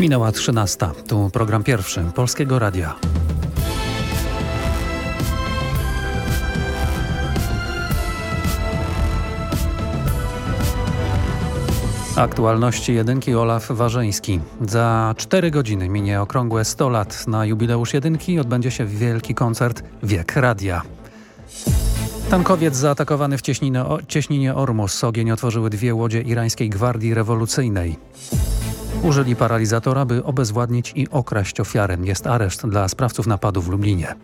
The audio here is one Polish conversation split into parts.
Minęła 13. Tu program pierwszy Polskiego Radia. Aktualności jedynki Olaf Warzeński. Za 4 godziny minie okrągłe 100 lat. Na jubileusz jedynki odbędzie się wielki koncert Wiek Radia. Tankowiec zaatakowany w cieśninie, cieśninie Ormus. Ogień otworzyły dwie łodzie irańskiej gwardii rewolucyjnej. Użyli paralizatora, by obezwładnić i okraść ofiarę. Jest areszt dla sprawców napadu w Lublinie.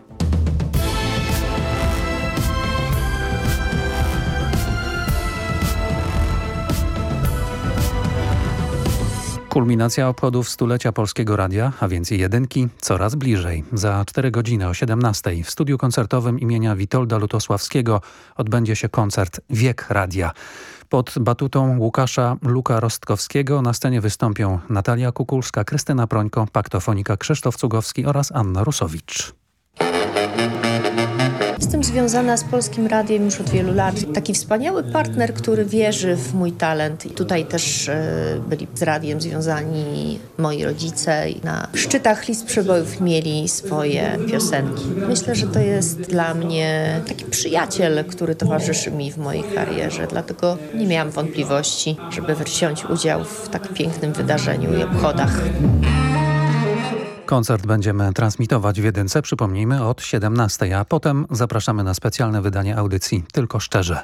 Kulminacja obchodów stulecia Polskiego Radia, a więc jedynki, coraz bliżej. Za 4 godziny o 17 w studiu koncertowym imienia Witolda Lutosławskiego odbędzie się koncert Wiek Radia. Pod batutą Łukasza Luka Rostkowskiego na scenie wystąpią Natalia Kukulska, Krystyna Prońko, paktofonika Krzysztof Cugowski oraz Anna Rusowicz. Jestem związana z Polskim Radiem już od wielu lat. Taki wspaniały partner, który wierzy w mój talent. I tutaj też e, byli z radiem związani moi rodzice. Na szczytach list przebojów mieli swoje piosenki. Myślę, że to jest dla mnie taki przyjaciel, który towarzyszy mi w mojej karierze. Dlatego nie miałam wątpliwości, żeby wziąć udział w tak pięknym wydarzeniu i obchodach. Koncert będziemy transmitować w jedynce, przypomnijmy, od 17, a potem zapraszamy na specjalne wydanie audycji Tylko Szczerze.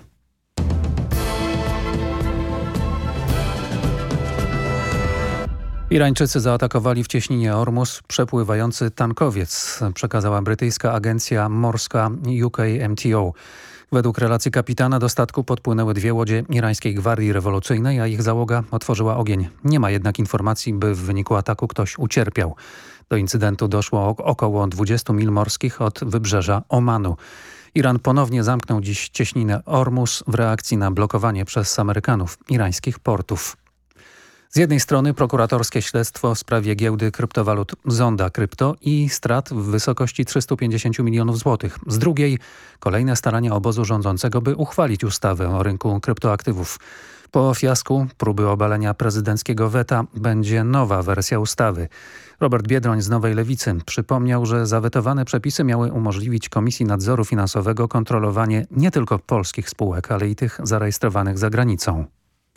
Irańczycy zaatakowali w cieśninie Ormus przepływający tankowiec, przekazała brytyjska agencja morska UKMTO. Według relacji kapitana do statku podpłynęły dwie łodzie irańskiej gwardii rewolucyjnej, a ich załoga otworzyła ogień. Nie ma jednak informacji, by w wyniku ataku ktoś ucierpiał. Do incydentu doszło około 20 mil morskich od wybrzeża Omanu. Iran ponownie zamknął dziś cieśninę Ormus w reakcji na blokowanie przez Amerykanów irańskich portów. Z jednej strony prokuratorskie śledztwo w sprawie giełdy kryptowalut Zonda Krypto i strat w wysokości 350 milionów złotych. Z drugiej kolejne starania obozu rządzącego, by uchwalić ustawę o rynku kryptoaktywów. Po fiasku próby obalenia prezydenckiego weta będzie nowa wersja ustawy. Robert Biedroń z Nowej Lewicy przypomniał, że zawetowane przepisy miały umożliwić Komisji Nadzoru Finansowego kontrolowanie nie tylko polskich spółek, ale i tych zarejestrowanych za granicą.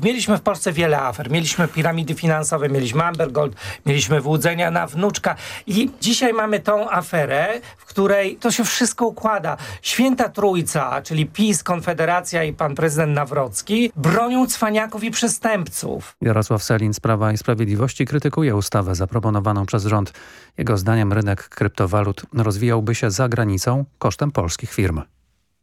Mieliśmy w Polsce wiele afer. Mieliśmy piramidy finansowe, mieliśmy Amber Gold, mieliśmy wyłudzenia na wnuczka i dzisiaj mamy tą aferę, w której to się wszystko układa. Święta Trójca, czyli PiS, Konfederacja i pan prezydent Nawrocki bronią cwaniaków i przestępców. Jarosław Selin z Prawa i Sprawiedliwości krytykuje ustawę zaproponowaną przez rząd. Jego zdaniem rynek kryptowalut rozwijałby się za granicą kosztem polskich firm.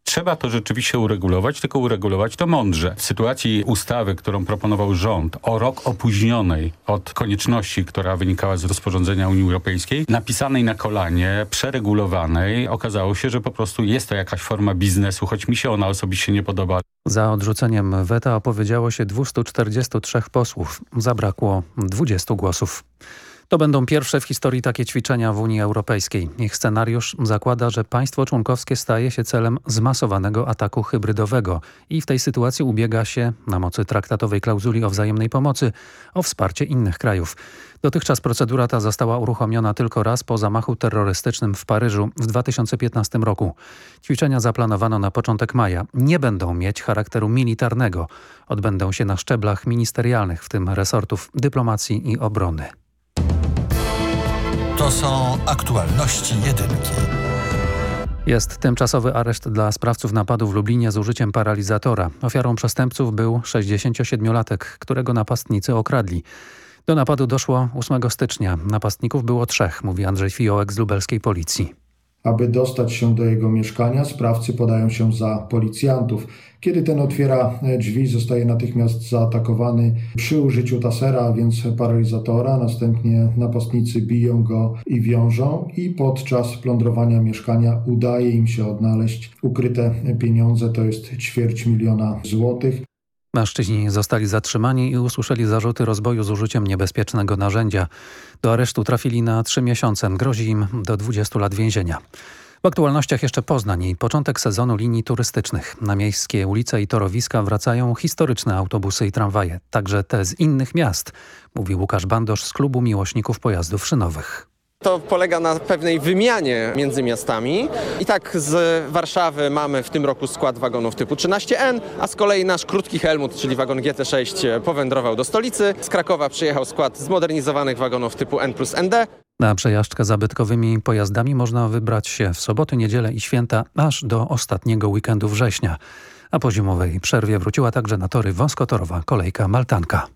Trzeba to rzeczywiście uregulować, tylko uregulować to mądrze. W sytuacji ustawy, którą proponował rząd, o rok opóźnionej od konieczności, która wynikała z rozporządzenia Unii Europejskiej, napisanej na kolanie, przeregulowanej, okazało się, że po prostu jest to jakaś forma biznesu, choć mi się ona osobiście nie podoba. Za odrzuceniem weta opowiedziało się 243 posłów. Zabrakło 20 głosów. To będą pierwsze w historii takie ćwiczenia w Unii Europejskiej. Ich scenariusz zakłada, że państwo członkowskie staje się celem zmasowanego ataku hybrydowego i w tej sytuacji ubiega się, na mocy traktatowej klauzuli o wzajemnej pomocy, o wsparcie innych krajów. Dotychczas procedura ta została uruchomiona tylko raz po zamachu terrorystycznym w Paryżu w 2015 roku. Ćwiczenia zaplanowano na początek maja. Nie będą mieć charakteru militarnego. Odbędą się na szczeblach ministerialnych, w tym resortów dyplomacji i obrony. To są aktualności jedynki. Jest tymczasowy areszt dla sprawców napadu w Lublinie z użyciem paralizatora. Ofiarą przestępców był 67-latek, którego napastnicy okradli. Do napadu doszło 8 stycznia. Napastników było trzech, mówi Andrzej Fiołek z lubelskiej policji. Aby dostać się do jego mieszkania, sprawcy podają się za policjantów. Kiedy ten otwiera drzwi, zostaje natychmiast zaatakowany przy użyciu tasera, a więc paralizatora. Następnie napastnicy biją go i wiążą i podczas plądrowania mieszkania udaje im się odnaleźć ukryte pieniądze, to jest ćwierć miliona złotych. Mężczyźni zostali zatrzymani i usłyszeli zarzuty rozboju z użyciem niebezpiecznego narzędzia. Do aresztu trafili na trzy miesiące. Grozi im do 20 lat więzienia. W aktualnościach jeszcze Poznań i początek sezonu linii turystycznych. Na miejskie ulice i torowiska wracają historyczne autobusy i tramwaje, także te z innych miast, mówi Łukasz Bandosz z klubu miłośników pojazdów szynowych. To polega na pewnej wymianie między miastami. I tak z Warszawy mamy w tym roku skład wagonów typu 13N, a z kolei nasz krótki Helmut, czyli wagon GT6 powędrował do stolicy. Z Krakowa przyjechał skład zmodernizowanych wagonów typu N plus ND. Na przejażdżkę zabytkowymi pojazdami można wybrać się w soboty, niedzielę i święta aż do ostatniego weekendu września. A po zimowej przerwie wróciła także na tory wąskotorowa kolejka Maltanka.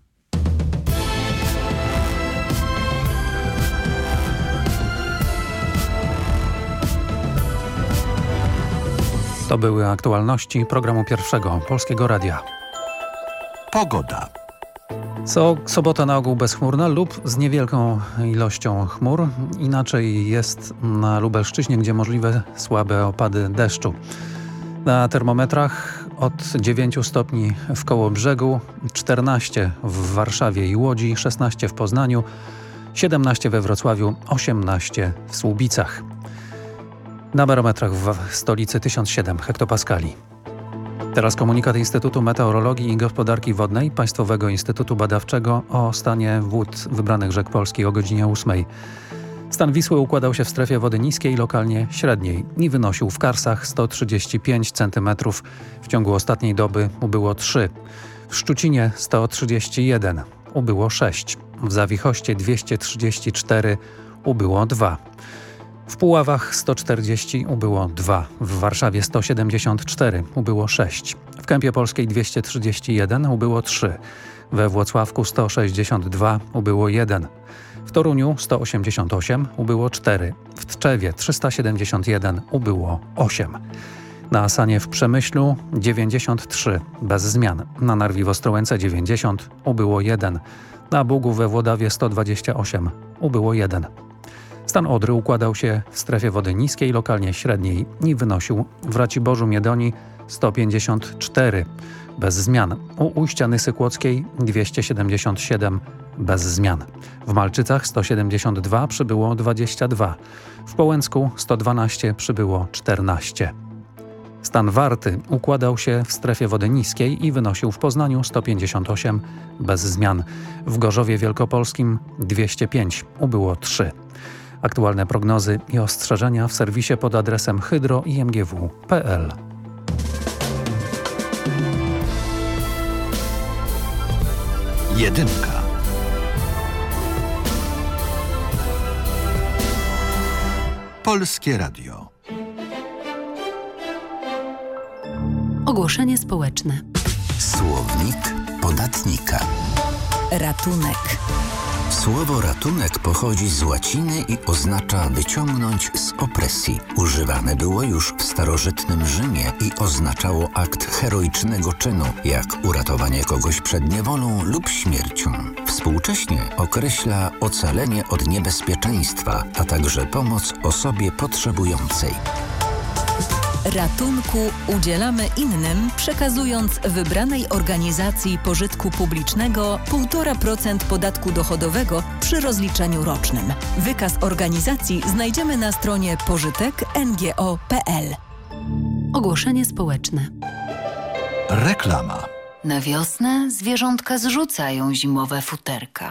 To były aktualności programu pierwszego Polskiego Radia. Pogoda. Co sobota na ogół bezchmurna lub z niewielką ilością chmur. Inaczej jest na Lubelszczyźnie, gdzie możliwe słabe opady deszczu. Na termometrach od 9 stopni w koło brzegu, 14 w Warszawie i Łodzi, 16 w Poznaniu, 17 we Wrocławiu, 18 w Słubicach. Na barometrach w stolicy 1007 hektopaskali. Teraz komunikat Instytutu Meteorologii i Gospodarki Wodnej Państwowego Instytutu Badawczego o stanie wód wybranych rzek polskich o godzinie 8. Stan Wisły układał się w strefie wody niskiej, lokalnie średniej i wynosił w Karsach 135 cm. W ciągu ostatniej doby ubyło 3. W Szczucinie 131, ubyło 6. W Zawichoście 234, ubyło 2. W Puławach 140 ubyło 2, w Warszawie 174 ubyło 6, w Kępie Polskiej 231 ubyło 3, we Włocławku 162 ubyło 1, w Toruniu 188 ubyło 4, w Tczewie 371 ubyło 8. Na Asanie w Przemyślu 93 bez zmian, na Narwi w Ostrołęce 90 ubyło 1, na Bugu we Włodawie 128 ubyło 1. Stan Odry układał się w strefie wody niskiej, lokalnie średniej i wynosił w Raciborzu Miedonii 154 bez zmian. U ujścia Nysy Kłodzkiej 277 bez zmian. W Malczycach 172 przybyło 22. W Połęcku 112 przybyło 14. Stan Warty układał się w strefie wody niskiej i wynosił w Poznaniu 158 bez zmian. W Gorzowie Wielkopolskim 205 ubyło 3. Aktualne prognozy i ostrzeżenia w serwisie pod adresem hydroimgw.pl. Jedynka. Polskie Radio. Ogłoszenie społeczne. Słownik podatnika. Ratunek. Słowo ratunek pochodzi z łaciny i oznacza wyciągnąć z opresji. Używane było już w starożytnym Rzymie i oznaczało akt heroicznego czynu, jak uratowanie kogoś przed niewolą lub śmiercią. Współcześnie określa ocalenie od niebezpieczeństwa, a także pomoc osobie potrzebującej. Ratunku udzielamy innym, przekazując wybranej organizacji pożytku publicznego 1,5% podatku dochodowego przy rozliczeniu rocznym. Wykaz organizacji znajdziemy na stronie pożytek.ngo.pl. Ogłoszenie społeczne. Reklama. Na wiosnę zwierzątka zrzucają zimowe futerka.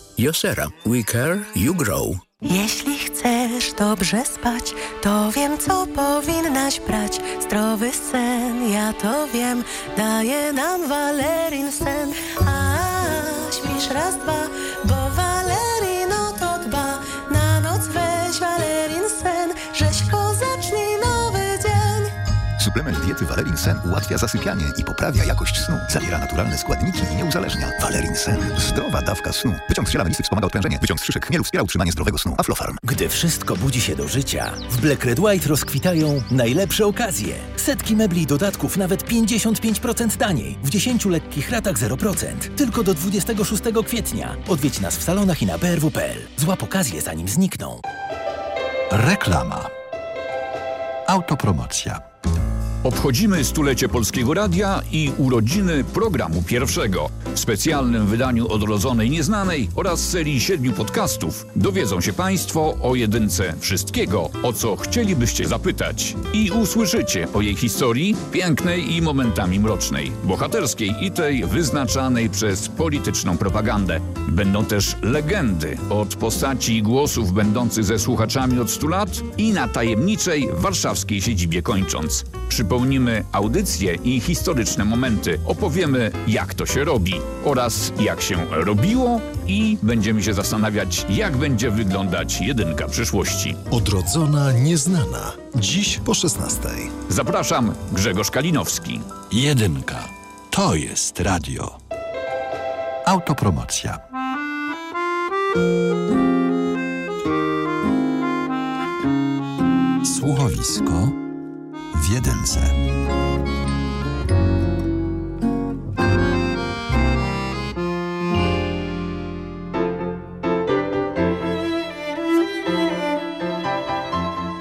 Josera. We care, you grow. Jeśli chcesz dobrze spać, to wiem, co powinnaś brać. Zdrowy sen, ja to wiem, daje nam Valerin sen. A śpisz raz, dwa, bo Suplement diety Valerin Sen ułatwia zasypianie i poprawia jakość snu. Zawiera naturalne składniki i nie uzależnia. Valerin Sen. Zdrowa dawka snu. Wyciąg z ziela melisy wspomaga odprężenie. Wyciąg z szyszek chmielu wspiera utrzymanie zdrowego snu. Aflofarm. Gdy wszystko budzi się do życia, w Black Red White rozkwitają najlepsze okazje. Setki mebli i dodatków nawet 55% taniej. W 10 lekkich ratach 0%. Tylko do 26 kwietnia. Odwiedź nas w salonach i na brw.pl. Złap okazję zanim znikną. Reklama. Autopromocja. Obchodzimy stulecie Polskiego Radia i urodziny programu pierwszego. W specjalnym wydaniu Odrodzonej Nieznanej oraz serii siedmiu podcastów dowiedzą się Państwo o jedynce wszystkiego, o co chcielibyście zapytać. I usłyszycie o jej historii, pięknej i momentami mrocznej, bohaterskiej i tej wyznaczanej przez polityczną propagandę. Będą też legendy od postaci i głosów będących ze słuchaczami od 100 lat i na tajemniczej warszawskiej siedzibie kończąc. Przypomnimy audycje i historyczne momenty. Opowiemy, jak to się robi oraz jak się robiło i będziemy się zastanawiać, jak będzie wyglądać jedynka przyszłości. Odrodzona nieznana. Dziś po 16. Zapraszam, Grzegorz Kalinowski. Jedynka. To jest radio. Autopromocja. Słuchowisko w jedynce.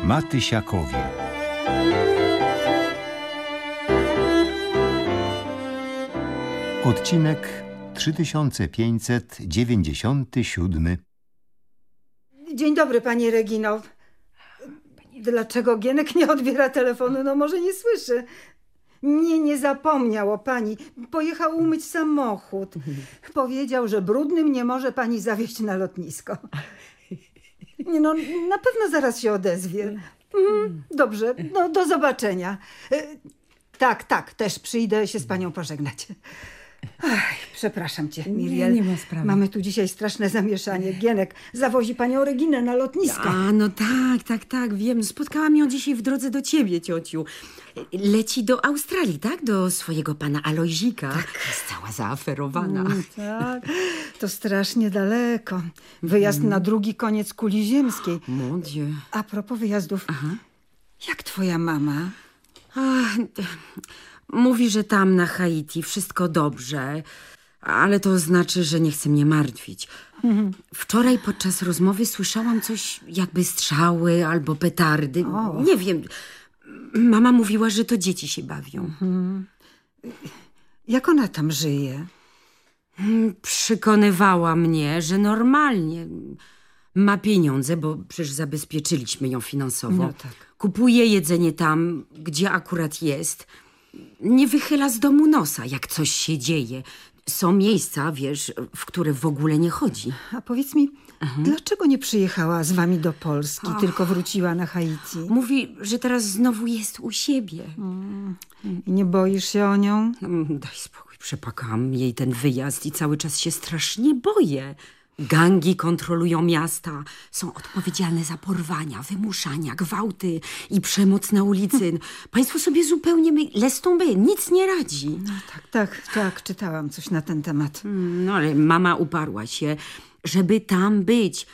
Matysiakowie. Odcinek 3597. Dzień dobry, pani Regino. Dlaczego Gienek nie odbiera telefonu? No może nie słyszy. Nie, nie zapomniał o pani. Pojechał umyć samochód. Powiedział, że brudnym nie może pani zawieźć na lotnisko. Nie no, na pewno zaraz się odezwie. Mhm, dobrze, no do zobaczenia. E, Tak, tak, też przyjdę się z panią pożegnać. Ach, przepraszam cię, Miriel. nie ma sprawy. Mamy tu dzisiaj straszne zamieszanie. Gienek zawozi panią Reginę na lotnisko. A, no tak, tak, tak, wiem. Spotkałam ją dzisiaj w drodze do ciebie, ciociu. Leci do Australii, tak? Do swojego pana Alojzika. Tak. Jest cała zaaferowana. Mm, tak, to strasznie daleko. Wyjazd na drugi koniec kuli ziemskiej. Mon Dieu. A propos wyjazdów, jak twoja mama? Ach, mówi, że tam na Haiti wszystko dobrze, ale to znaczy, że nie chce mnie martwić. Wczoraj podczas rozmowy słyszałam coś jakby strzały albo petardy. O. Nie wiem. Mama mówiła, że to dzieci się bawią. Mhm. Jak ona tam żyje? Mm, Przekonywała mnie, że normalnie ma pieniądze, bo przecież zabezpieczyliśmy ją finansowo. No tak. Kupuje jedzenie tam, gdzie akurat jest. Nie wychyla z domu nosa, jak coś się dzieje. Są miejsca, wiesz, w które w ogóle nie chodzi. A powiedz mi, dlaczego nie przyjechała z wami do Polski, Och. tylko wróciła na Haiti? Mówi, że teraz znowu jest u siebie. I nie boisz się o nią? Mm, Daj spokój, przepakałam jej ten wyjazd i cały czas się strasznie boję. Gangi kontrolują miasta, są odpowiedzialne za porwania, wymuszania, gwałty i przemoc na ulicy. Państwo sobie zupełnie my... Lestą by, nic nie radzi. Tak, tak, tak, czytałam coś na ten temat. No ale mama uparła się, żeby tam być.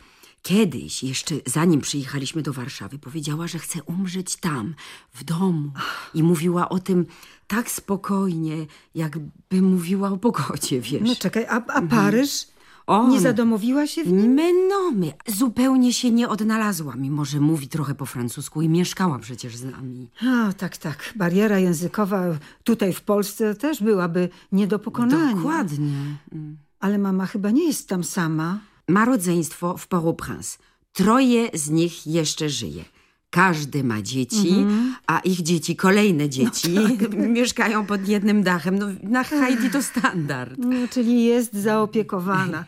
Kiedyś, jeszcze zanim przyjechaliśmy do Warszawy, powiedziała, że chce umrzeć tam, w domu. I mówiła o tym tak spokojnie, jakby mówiła o pogodzie, wiesz. No czekaj, a, a Paryż? O, Nie zadomowiła się w nim? My no, my. Zupełnie się nie odnalazła, mimo że mówi trochę po francusku i mieszkała przecież z nami. A, tak, tak. Bariera językowa tutaj w Polsce też byłaby nie do pokonania. Dokładnie. Mm. Ale mama chyba nie jest tam sama. Ma rodzeństwo w Port-au-Prince. Troje z nich jeszcze żyje. Każdy ma dzieci, Mhm. a ich dzieci, kolejne dzieci, mieszkają pod jednym dachem. No, na Haiti to standard. No, czyli jest zaopiekowana.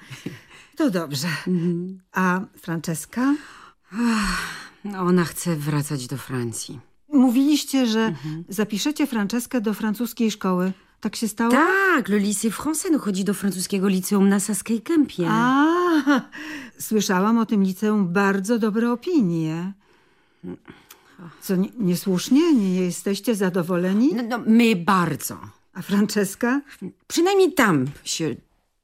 To dobrze. Mhm. A Franceska? No, Ona chce wracać do Francji. Mówiliście, że Mhm. zapiszecie Franceskę do francuskiej szkoły. Tak się stało? Tak, le lycée français no, chodzi do francuskiego liceum na Saskiej Kępie. A, słyszałam o tym liceum bardzo dobre opinie. Co, nie, niesłusznie? Nie jesteście zadowoleni? No, no, my bardzo. A Franceska? Przynajmniej tam się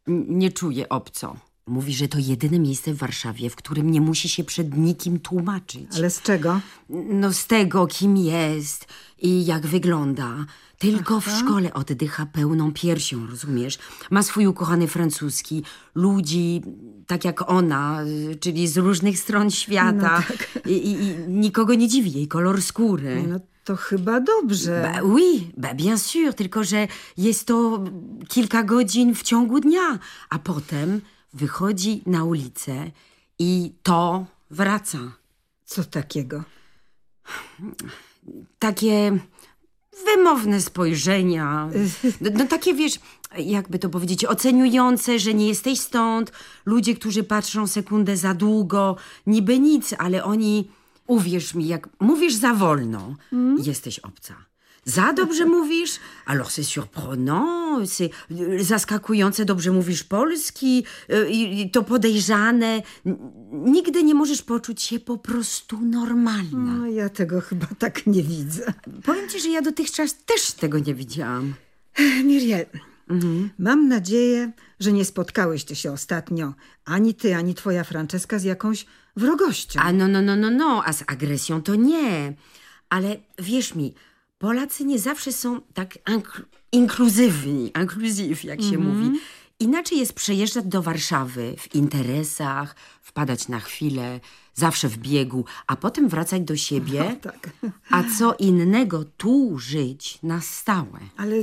nie czuje obco. Mówi, że to jedyne miejsce w Warszawie, w którym nie musi się przed nikim tłumaczyć. Ale z czego? No z tego, kim jest i jak wygląda. Tylko w szkole oddycha pełną piersią, rozumiesz? Ma swój ukochany francuski, ludzi tak jak ona, y, czyli z różnych stron świata. I, i, I nikogo nie dziwi jej kolor skóry. No to chyba dobrze. Ba, oui, ba, bien sûr, tylko że jest to kilka godzin w ciągu dnia, a potem wychodzi na ulicę i to wraca. Co takiego? Takie wymowne spojrzenia. No, no takie, wiesz, jakby to powiedzieć, oceniujące, że nie jesteś stąd. Ludzie, którzy patrzą sekundę za długo, niby nic, ale oni, uwierz mi, jak mówisz za wolno, jesteś obca. Za dobrze mówisz, alors c'est surprenant, c'est y, zaskakujące, dobrze mówisz polski, y, i i to podejrzane. Nigdy nie możesz poczuć się po prostu normalna. No, ja tego chyba tak nie widzę. Powiem ci, że ja dotychczas też tego nie widziałam. Miriel, Mhm. mam nadzieję, że nie spotkałyście się ostatnio ani ty, ani twoja Franceska z jakąś wrogością. A no, no, no, no, no, a z agresją to nie. Ale wierz mi, Polacy nie zawsze są tak inkl- inkluzywni, inkluzyw, jak się Mhm. mówi. Inaczej jest przejeżdżać do Warszawy w interesach, wpadać na chwilę, zawsze w biegu, a potem wracać do siebie. tak. A co innego tu żyć na stałe. Ale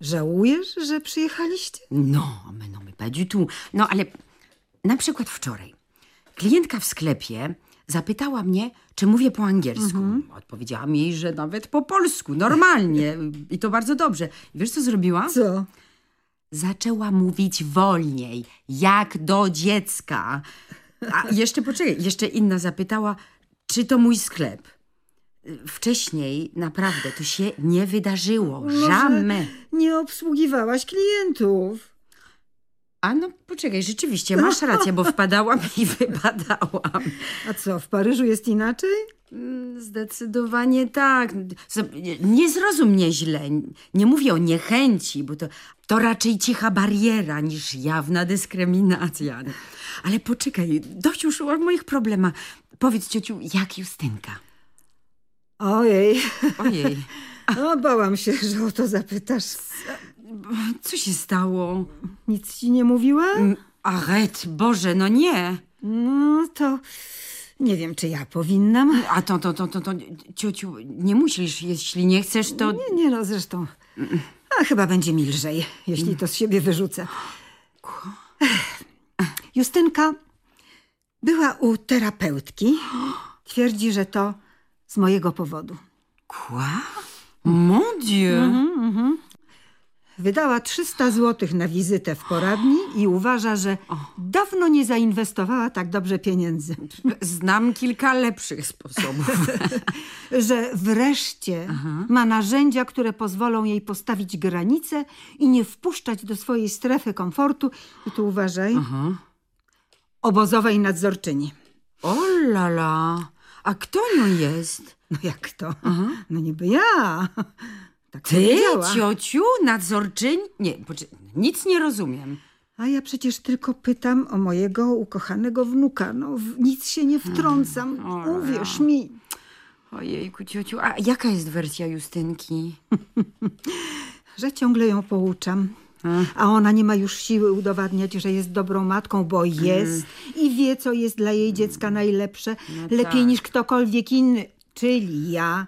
żałujesz, że przyjechaliście? No, mais non, mais pas du tout. No, ale na przykład wczoraj klientka w sklepie zapytała mnie, czy mówię po angielsku. Odpowiedziałam jej, że nawet po polsku, normalnie. I to bardzo dobrze. I wiesz, co zrobiła? Co? Zaczęła mówić wolniej, jak do dziecka. A jeszcze poczekaj, jeszcze inna zapytała, czy to mój sklep. Wcześniej naprawdę to się nie wydarzyło. Może Jamais. Nie obsługiwałaś klientów. A no poczekaj, rzeczywiście, masz rację, bo wpadałam i wypadałam. A co, w Paryżu jest inaczej? Mm, Zdecydowanie tak. Nie zrozum mnie źle. Nie mówię o niechęci, bo to, to raczej cicha bariera niż jawna dyskryminacja. Ale poczekaj, dość już o moich problemach. Powiedz, ciociu, jak Justynka? Ojej. Ojej. No, bałam się, że o to zapytasz. Co się stało? Nic ci nie mówiła? Aret, Boże, no nie. No to nie wiem, czy ja powinnam. A to, to, to, to, to, ciociu, nie musisz, jeśli nie chcesz, to... Nie, nie no, zresztą. A chyba będzie mi lżej, jeśli to z siebie wyrzucę. Justynka była u terapeutki. Twierdzi, że to z mojego powodu. Quoi? Mon Dieu! Mhm. Wydała 300 zł na wizytę w poradni i uważa, że dawno nie zainwestowała tak dobrze pieniędzy. Znam kilka lepszych sposobów. że wreszcie ma narzędzia, które pozwolą jej postawić granice i nie wpuszczać do swojej strefy komfortu. I tu uważaj. Obozowej nadzorczyni. O la la. A kto nią jest? No jak to? No niby ja. Tak Ty, ciociu, nadzorczyń? Nie, nic nie rozumiem. A ja przecież tylko pytam o mojego ukochanego wnuka. No, w nic się nie wtrącam. Uwierz mi. Ojejku, ciociu, a jaka jest wersja Justynki? Że ciągle ją pouczam. A ona nie ma już siły udowadniać, że jest dobrą matką, bo jest i wie, co jest dla jej dziecka najlepsze, lepiej tak. niż ktokolwiek inny, czyli ja.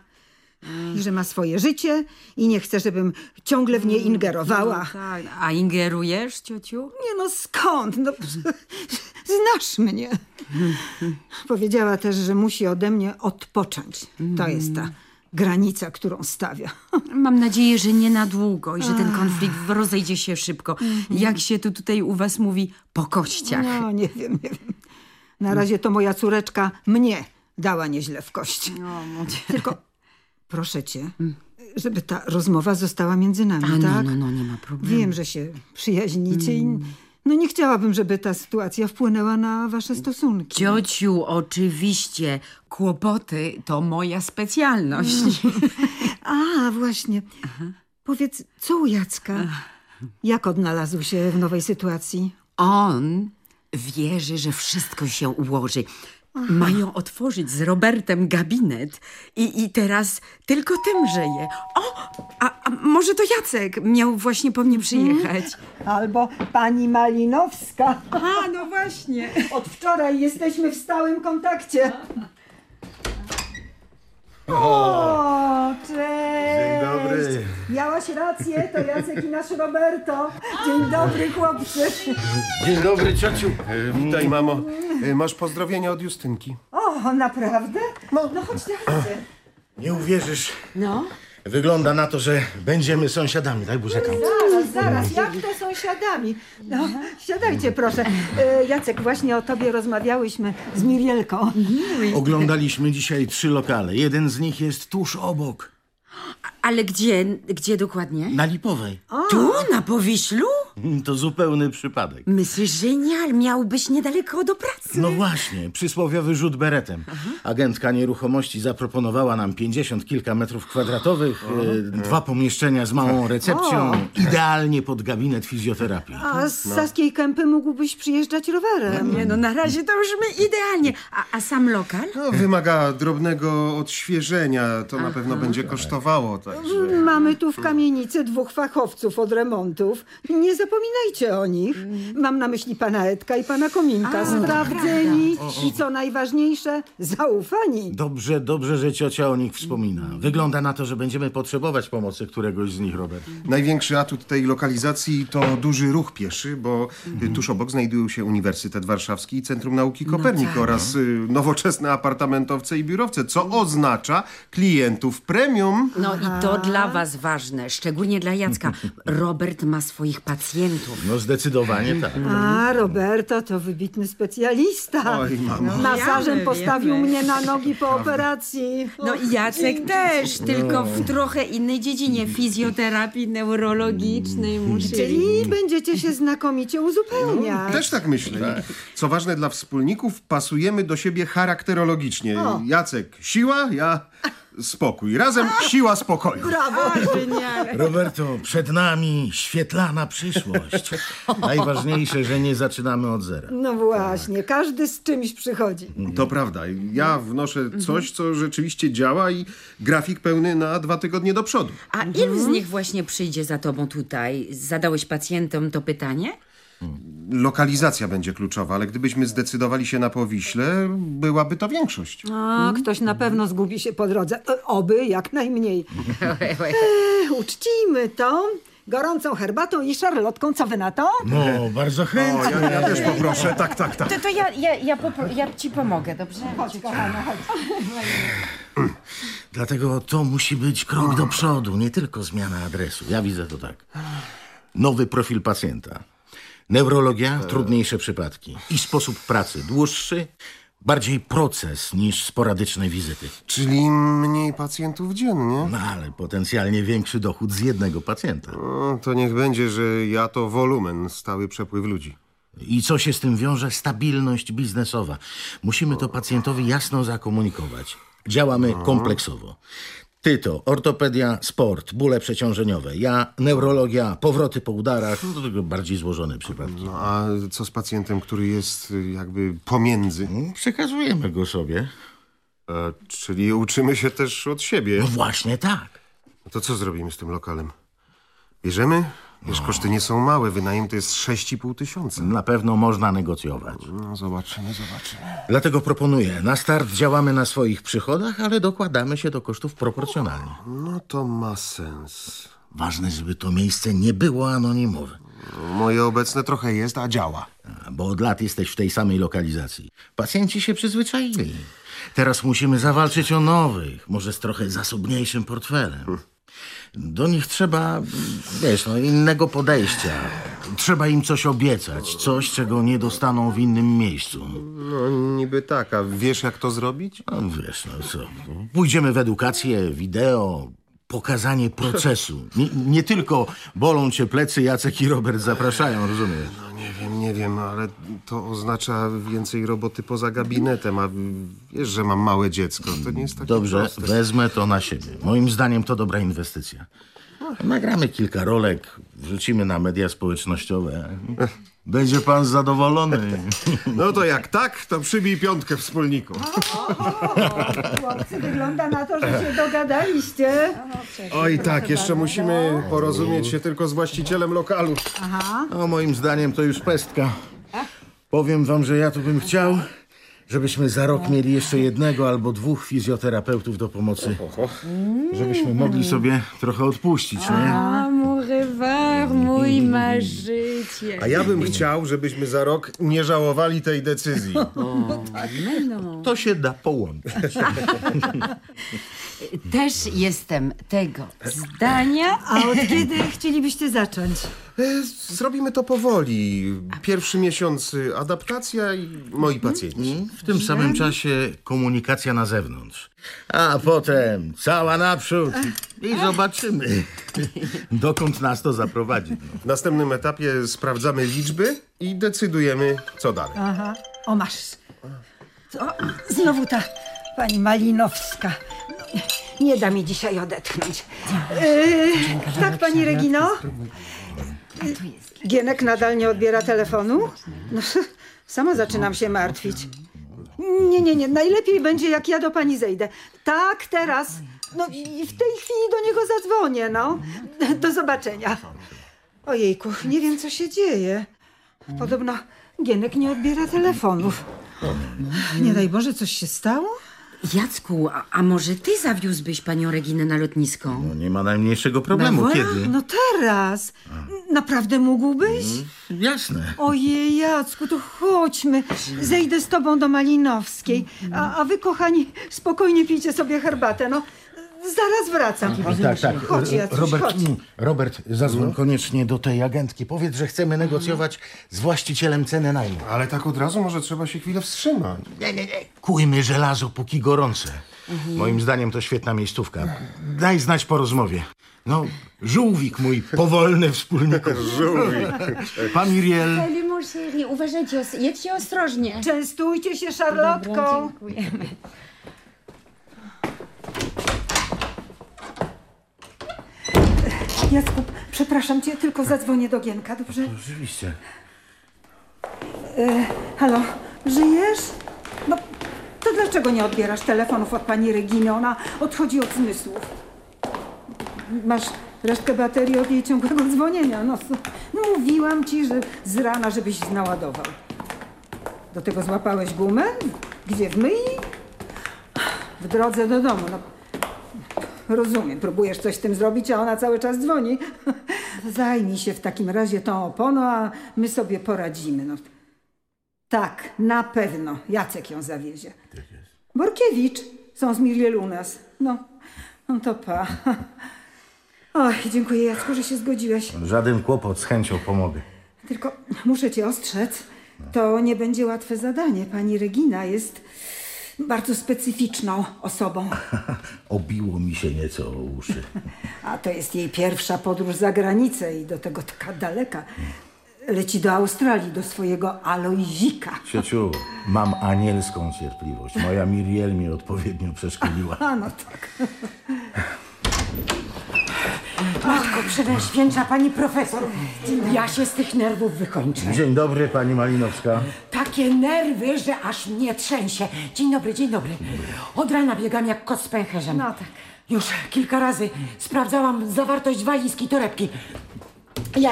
I że ma swoje życie i nie chce, żebym ciągle w nie ingerowała. No tak. A ingerujesz, ciociu? Nie no, skąd? No, znasz mnie. Powiedziała też, że musi ode mnie odpocząć. To jest ta granica, którą stawia. Mam nadzieję, że nie na długo i że ten konflikt rozejdzie się szybko. Jak się tu tutaj u was mówi, po kościach. No, nie wiem, nie wiem. Na razie to moja córeczka mnie dała nieźle w kość. Tylko proszę cię, żeby ta rozmowa została między nami, A, no, tak? no, no, nie ma problemu. Wiem, że się przyjaźnicie i no nie chciałabym, żeby ta sytuacja wpłynęła na wasze stosunki. Ciociu, oczywiście, kłopoty to moja specjalność. A, właśnie. Powiedz, co u Jacka? Jak odnalazł się w nowej sytuacji? On wierzy, że wszystko się ułoży. Mają otworzyć z Robertem gabinet i, i teraz tylko tym żyje. O, a, a może to Jacek miał właśnie po mnie przyjechać? Albo pani Malinowska. A, no właśnie. Od wczoraj jesteśmy w stałym kontakcie. O, cześć! Dzień dobry. Miałaś rację, to Jacek i nasz Roberto. Dzień dobry, chłopcy. Dzień dobry, ciociu. E, witaj, mamo. E, masz pozdrowienia od Justynki. O, naprawdę? No, no chodź, dajcie. Nie uwierzysz. No? Wygląda na to, że będziemy sąsiadami. Daj buziaka. Zaraz, zaraz, jak to sąsiadami? No, siadajcie proszę. E, Jacek, właśnie o tobie rozmawiałyśmy z Mirielką. Oglądaliśmy dzisiaj trzy lokale. Jeden z nich jest tuż obok. Ale gdzie, gdzie dokładnie? Na Lipowej. Tu, na Powiślu? To zupełny przypadek. Myślisz, że nie, ale miałbyś niedaleko do pracy. No właśnie, przysłowiowy rzut beretem. Agentka nieruchomości zaproponowała nam 50 kilka metrów kwadratowych, e, dwa pomieszczenia z małą recepcją, O. idealnie pod gabinet fizjoterapii. A z Saskiej Kępy mógłbyś przyjeżdżać rowerem. Nie no, na razie to brzmi idealnie. A, a sam lokal? No, wymaga drobnego odświeżenia. To na pewno będzie kosztowało. Także... Mamy tu w kamienicy dwóch fachowców od remontów. Nie zapominajcie o nich. Mam na myśli pana Edka i pana Kominka. Sprawdzeni i co najważniejsze, zaufani. Dobrze, dobrze, że ciocia o nich wspomina. Wygląda na to, że będziemy potrzebować pomocy któregoś z nich, Robert. Największy atut tej lokalizacji to duży ruch pieszy, bo y, tuż obok znajdują się Uniwersytet Warszawski i Centrum Nauki Kopernik tak. oraz y, nowoczesne apartamentowce i biurowce, co oznacza klientów premium. No i to dla was ważne, szczególnie dla Jacka. Robert ma swoich pacjentów. No zdecydowanie tak. A, Roberto to wybitny specjalista. Oj, mamo. Masażem Wiemy, postawił wiemy. mnie na nogi po operacji. No i Jacek też, tylko w trochę innej dziedzinie fizjoterapii neurologicznej. Muszę... Czyli będziecie się znakomicie uzupełniać. Też tak myślę. I Co ważne dla wspólników, pasujemy do siebie charakterologicznie. O. Jacek siła, ja spokój. Razem siła spokoju. Brawo! Roberto, przed nami świetlana przyszłość. Najważniejsze, że nie zaczynamy od zera. No właśnie, każdy z czymś przychodzi. To prawda. Ja wnoszę coś, co rzeczywiście działa i grafik pełny na dwa tygodnie do przodu. A ilu z nich właśnie przyjdzie za tobą tutaj? Zadałeś pacjentom to pytanie? Lokalizacja będzie kluczowa, ale gdybyśmy zdecydowali się na Powiśle, byłaby to większość. A, ktoś na pewno zgubi się po drodze. E, Oby jak najmniej. E, uczcijmy to gorącą herbatą i szarlotką. Co wy na to? No, bardzo chętnie. ja, ja też poproszę, tak, tak, tak. To, to ja, ja, ja, popro- ja ci pomogę, dobrze? Chodź, kochana, chodź. Dlatego to musi być krok do przodu, nie tylko zmiana adresu. Ja widzę to tak. Nowy profil pacjenta. Neurologia, trudniejsze przypadki. I sposób pracy dłuższy, bardziej proces niż sporadyczne wizyty. Czyli mniej pacjentów dziennie? No ale potencjalnie większy dochód z jednego pacjenta. No, to niech będzie, że ja to wolumen, stały przepływ ludzi. I co się z tym wiąże? Stabilność biznesowa. Musimy to pacjentowi jasno zakomunikować. Działamy kompleksowo. Ty to ortopedia, sport, bóle przeciążeniowe. Ja neurologia, powroty po udarach. No to tylko bardziej złożone przypadki. No, a co z pacjentem, który jest y, jakby pomiędzy? Przekazujemy go sobie. E, czyli uczymy się też od siebie. No właśnie tak. No to co zrobimy z tym lokalem? Bierzemy Wiesz, koszty nie są małe, wynajem to jest 6,5 tysiąca. Na pewno można negocjować. No, zobaczymy, zobaczymy. Dlatego proponuję, na start działamy na swoich przychodach, ale dokładamy się do kosztów proporcjonalnie. No to ma sens. Ważne, żeby to miejsce nie było anonimowe. Moje obecne trochę jest, a działa. Bo od lat jesteś w tej samej lokalizacji. Pacjenci się przyzwyczaili. Teraz musimy zawalczyć o nowych, może z trochę zasobniejszym portfelem. Do nich trzeba, wiesz, no, innego podejścia. Trzeba im coś obiecać, coś, czego nie dostaną w innym miejscu. No niby tak, a wiesz jak to zrobić? No wiesz, no co, pójdziemy w edukację, wideo, pokazanie procesu. Nie, nie tylko bolą cię plecy, Jacek i Robert zapraszają, rozumiesz? No nie wiem, nie wiem, ale to oznacza więcej roboty poza gabinetem, a wiesz, że mam małe dziecko. To nie jest takie Dobrze, proste. wezmę to na siebie. Moim zdaniem to dobra inwestycja. Nagramy kilka rolek, wrzucimy na media społecznościowe. Będzie pan zadowolony. No to jak tak, to przybij piątkę wspólniku. Chłopcy, wygląda na to, że się dogadaliście. Oj tak, jeszcze musimy porozumieć się tylko z właścicielem lokalu. Aha. No, moim zdaniem to już pestka. Powiem wam, że ja tu bym chciał, żebyśmy za rok mieli jeszcze jednego albo dwóch fizjoterapeutów do pomocy. Żebyśmy mogli sobie trochę odpuścić, nie? A, mój rêveur, mój marzyciel. A ja bym chciał, żebyśmy za rok nie żałowali tej decyzji. No. To się da połączyć. Też jestem tego zdania. A od kiedy chcielibyście zacząć? E, Zrobimy to powoli. Pierwszy miesiąc y, adaptacja i moi pacjenci. W tym samym czasie komunikacja na zewnątrz. A potem cała naprzód i zobaczymy, dokąd nas to zaprowadzi. W następnym etapie sprawdzamy liczby i decydujemy, co dalej. Aha. O, masz. O, znowu ta pani Malinowska. Nie da mi dzisiaj odetchnąć. Yy, tak, pani Regino? Gienek nadal nie odbiera telefonu? No, sama zaczynam się martwić. Nie, nie, nie. Najlepiej będzie, jak ja do pani zejdę. Tak, teraz. No i w tej chwili do niego zadzwonię, no. Do zobaczenia. Ojejku, nie wiem, co się dzieje. Podobno Gienek nie odbiera telefonów. Nie daj Boże, coś się stało? Jacku, a, a może ty zawiózłbyś panią Reginę na lotnisko? No nie ma najmniejszego problemu. No Kiedy? No teraz. Naprawdę mógłbyś? Jasne. Ojej, Jacku, to chodźmy. Zejdę z tobą do Malinowskiej. A, a wy, kochani, spokojnie pijcie sobie herbatę. No, zaraz wracam. Tak, tak. Chodź, Jacuś, Robert, chodź. mm, Robert, zadzwoń koniecznie do tej agentki. Powiedz, że chcemy negocjować z właścicielem ceny najmu. Ale tak od razu może trzeba się chwilę wstrzymać. Nie, nie, nie. Kujmy żelazo, póki gorące. Moim zdaniem to świetna miejscówka. Daj znać po rozmowie. No, żółwik mój, powolny wspólnik. Żółwik. Pan Miriel. Chéri, uważajcie, os- jedźcie ostrożnie. Częstujcie się szarlotką. dziękujemy. Jacku, przepraszam cię, tylko zadzwonię do Gienka, dobrze? Oczywiście. E, halo, żyjesz? No, to dlaczego nie odbierasz telefonów od pani Reginy? Ona odchodzi od zmysłów. Masz resztkę baterii od jej ciągłego dzwonienia. No, no, mówiłam ci, że z rana, żebyś naładował. Do tego złapałeś gumę? Gdzie, w myjni? W drodze do domu. No, rozumiem, próbujesz coś z tym zrobić, a ona cały czas dzwoni. Zajmij się w takim razie tą oponą, a my sobie poradzimy. No. Tak, na pewno. Jacek ją zawiezie. Borkiewicz. Są z Miriel u nas. No, no to pa. Oj, dziękuję Jacku, że się zgodziłeś. Żaden kłopot, z chęcią pomogę. Tylko muszę cię ostrzec. To nie będzie łatwe zadanie. Pani Regina jest bardzo specyficzną osobą. Obiło mi się nieco o uszy. A to jest jej pierwsza podróż za granicę i do tego taka daleka. Leci do Australii, do swojego Alojzika. Ciociu, mam anielską cierpliwość. Moja Miriel mi odpowiednio przeszkoliła. A no tak. Matko Przenajświętsza, pani profesor, ja się z tych nerwów wykończę. Dzień dobry, pani Malinowska. Takie nerwy, że aż mnie trzęsie. Dzień dobry, dzień dobry. Od rana biegam jak kot z pęcherzem. No tak. Już kilka razy sprawdzałam zawartość walizki, torebki. Ja,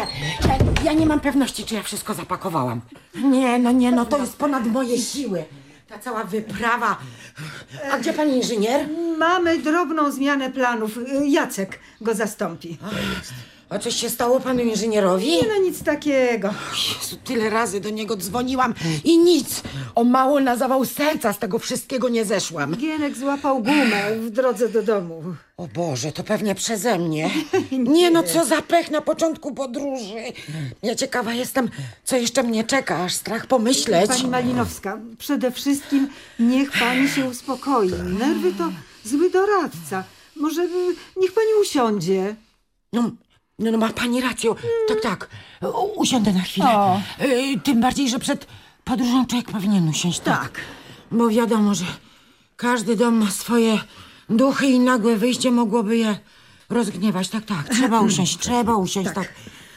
ja, ja nie mam pewności, czy ja wszystko zapakowałam. Nie, no nie, no to jest ponad moje siły. Ta cała wyprawa. A gdzie pani inżynier? Mamy drobną zmianę planów. Jacek go zastąpi. A coś się stało panu inżynierowi? Nie no, nic takiego. Jezu, tyle razy do niego dzwoniłam i nic. O mało na zawał serca z tego wszystkiego nie zeszłam. Gienek złapał gumę w drodze do domu. O Boże, to pewnie przeze mnie. Nie no, co za pech na początku podróży. Ja ciekawa jestem, co jeszcze mnie czeka, aż strach pomyśleć. Pani Malinowska, przede wszystkim niech pani się uspokoi. Nerwy to zły doradca. Może niech pani usiądzie. No, no, no ma pani rację. Tak, tak. U- Usiądę na chwilę. O. Y, Tym bardziej, że przed podróżą człowiek powinien usiąść. Tak. Bo wiadomo, że każdy dom ma swoje duchy i nagłe wyjście mogłoby je rozgniewać. Tak, tak. Trzeba usiąść, trzeba usiąść. Tak.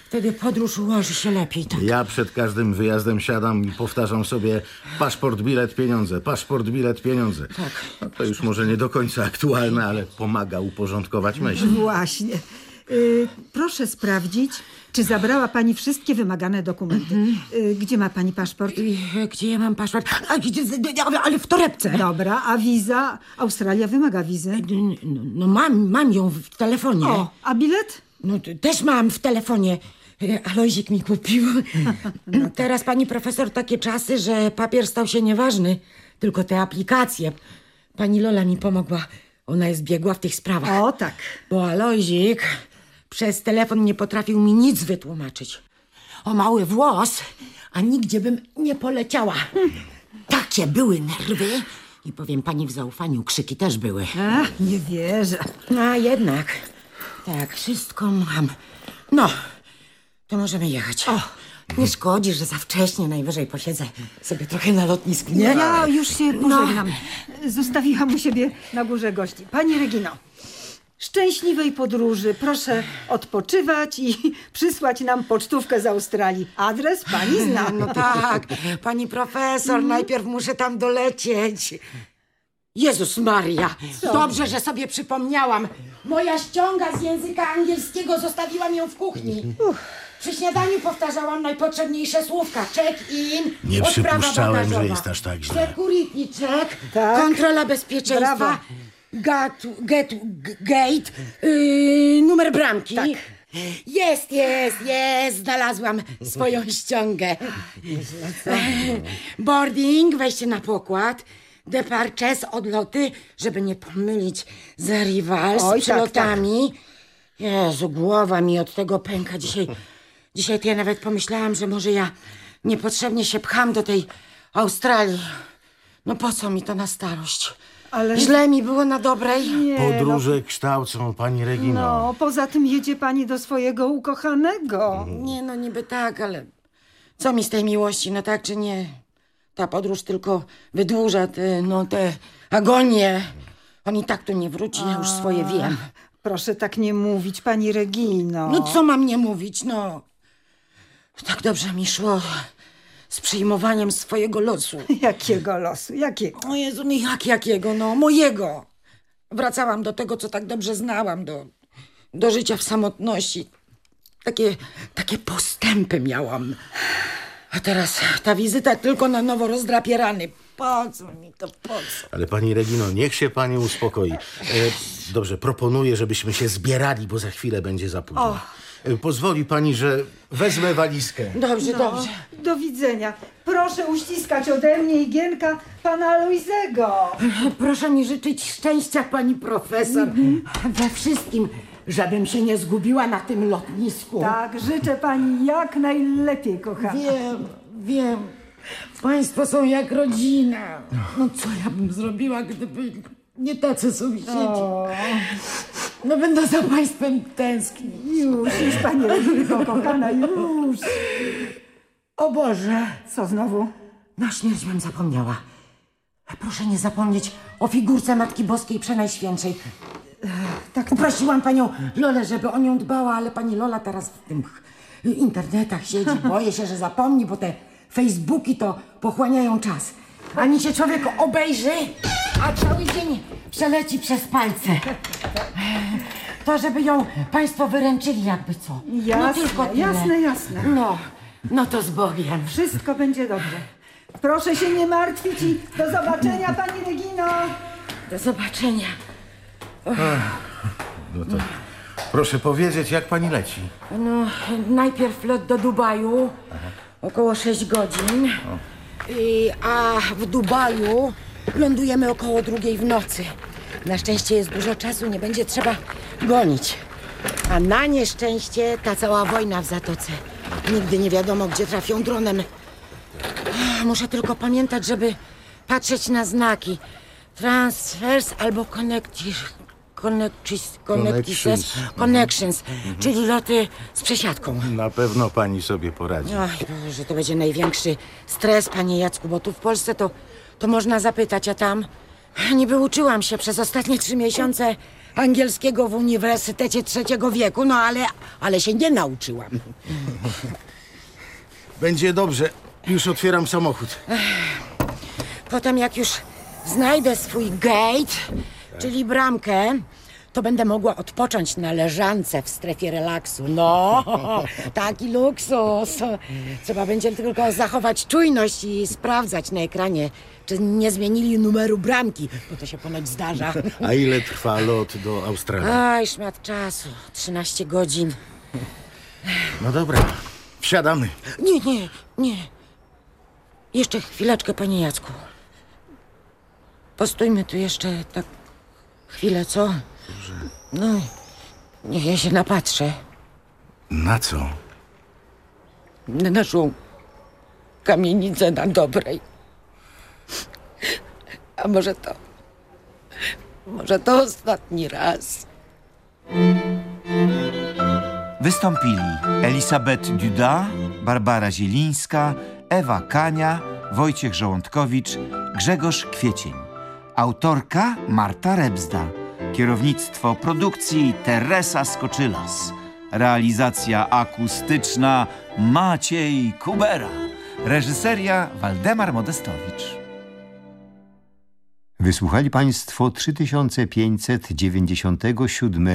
Wtedy podróż ułoży się lepiej. Tak. Ja przed każdym wyjazdem siadam i powtarzam sobie paszport, bilet, pieniądze, paszport, bilet, pieniądze. Tak. No, to już może nie do końca aktualne, ale pomaga uporządkować myśl. Właśnie. Y, proszę sprawdzić, czy zabrała pani wszystkie wymagane dokumenty. Y, gdzie ma pani paszport? Gdzie ja mam paszport? A, gdzie- ale- ale w torebce. Dobra, a wiza? Australia wymaga wizy. No mam, mam ją w telefonie. O, a bilet? No t- też mam w telefonie. E, Alojzik mi kupił. No teraz pani profesor takie czasy, że papier stał się nieważny, tylko te aplikacje. Pani Lola mi pomogła. Ona jest biegła w tych sprawach. O, tak. Bo Alojzik przez telefon nie potrafił mi nic wytłumaczyć. O mały włos, a nigdzie bym nie poleciała. Takie były nerwy. I powiem pani w zaufaniu, krzyki też były. Ach, nie wierzę. A jednak. Tak, wszystko mam. No, to możemy jechać. O, nie szkodzi, że za wcześnie najwyżej posiedzę sobie trochę na lotnisku, nie? Ja już się No. pożegnam. Zostawiłam u siebie na górze gości. Pani Regino, szczęśliwej podróży. Proszę odpoczywać i przysłać nam pocztówkę z Australii. Adres pani zna. No tak, pani profesor, najpierw muszę tam dolecieć. Jezus Maria, Co? dobrze, że sobie przypomniałam. Moja ściąga z języka angielskiego, zostawiłam ją w kuchni. Przy śniadaniu powtarzałam najpotrzebniejsze słówka. Check-in, Nie odprawa przypuszczałem, że bagażowa. jest aż tak źle. Security check, Tak. kontrola bezpieczeństwa, Brawo. Get, get, gate, yy, numer bramki. Tak. Jest, jest, jest, znalazłam swoją ściągę. Boarding, wejście na pokład. Departures, odloty, żeby nie pomylić z Arrival z Oj, tak, przylotami. Jezu, głowa mi od tego pęka. Dzisiaj, dzisiaj to ja nawet pomyślałam, że może ja niepotrzebnie się pcham do tej Australii. No po co mi to na starość? Ale- Źle mi było na dobrej. Nie, Podróże kształcą, pani Regino. No, poza tym jedzie pani do swojego ukochanego. Nie no, niby tak, ale co mi z tej miłości, no tak czy nie? Ta podróż tylko wydłuża te, no te agonie. On i tak tu nie wróci, ja już swoje wiem. Proszę tak nie mówić, pani Regino. No co mam nie mówić, no? Tak dobrze mi szło z przyjmowaniem swojego losu. Jakiego losu? Jakiego? O Jezu, no jak jakiego, no mojego. Wracałam do tego, co tak dobrze znałam, do, do życia w samotności. Takie, takie postępy miałam. A teraz ta wizyta tylko na nowo rozdrapie rany. Po co mi to, po co? Ale pani Regino, niech się pani uspokoi. E, dobrze, proponuję, żebyśmy się zbierali, bo za chwilę będzie za późno. E, pozwoli pani, że wezmę walizkę. Dobrze, No, dobrze. Do widzenia. Proszę uściskać ode mnie i Gienka pana Luizego. Proszę mi życzyć szczęścia, pani profesor. We wszystkim, żebym się nie zgubiła na tym lotnisku. Tak, życzę pani jak najlepiej, kochana. Wiem, wiem. Państwo są jak rodzina. No co ja bym zrobiła, gdyby nie tacy sąsiedzi? No będę za państwem tęsknić. Już, już pani Regino, kochana, już. O Boże. Co znowu? Na śmierć bym zapomniała. Proszę nie zapomnieć o figurce Matki Boskiej Przenajświętszej. Tak, prosiłam panią Lolę, żeby o nią dbała, ale pani Lola teraz w tym ch- internetach siedzi. Boję się, że zapomni, bo te Facebooki to pochłaniają czas. Ani się człowiek obejrzy, a cały dzień przeleci przez palce. To, żeby ją państwo wyręczyli jakby co. no Jasne, tylko tyle. jasne, jasne. No, no to z Bogiem. Wszystko będzie dobrze. Proszę się nie martwić i do zobaczenia, pani Regino. Do zobaczenia. No to proszę powiedzieć, jak pani leci? No, najpierw lot do Dubaju, około 6 godzin. I, a w Dubaju lądujemy około drugiej w nocy. Na szczęście jest dużo czasu, nie będzie trzeba gonić. A na nieszczęście ta cała wojna w Zatoce. Nigdy nie wiadomo, gdzie trafią dronem. Muszę tylko pamiętać, żeby patrzeć na znaki. Transfers albo connectis, connectis, Connections. connections, czyli loty z przesiadką. Na pewno pani sobie poradzi. Oj, że to będzie największy stres, panie Jacku, bo tu w Polsce to, to można zapytać, a tam niby uczyłam się przez ostatnie trzy miesiące angielskiego w Uniwersytecie Trzeciego Wieku, no ale, ale się nie nauczyłam. Będzie dobrze. Już otwieram samochód. Potem jak już znajdę swój gate, czyli bramkę, to będę mogła odpocząć na leżance w strefie relaksu. No, taki luksus. Trzeba będzie tylko zachować czujność i sprawdzać na ekranie, czy nie zmienili numeru bramki, bo to się ponoć zdarza. A ile trwa lot do Australii? Aj, szmat czasu. 13 godzin. No dobra, wsiadamy. Nie, nie, nie. Jeszcze chwileczkę, panie Jacku. Postójmy tu jeszcze tak chwilę, co? No, niech ja się napatrzę Na co? na naszą kamienicę na dobrej. A może to... Może to ostatni raz. Wystąpili Elisabeth Duda, Barbara Zielińska, Ewa Kania, Wojciech Żołądkowicz, Grzegorz Kwiecień. Autorka Marta Rebzda. Kierownictwo produkcji Teresa Skoczylas. Realizacja akustyczna Maciej Kubera. Reżyseria Waldemar Modestowicz. Wysłuchali Państwo 3597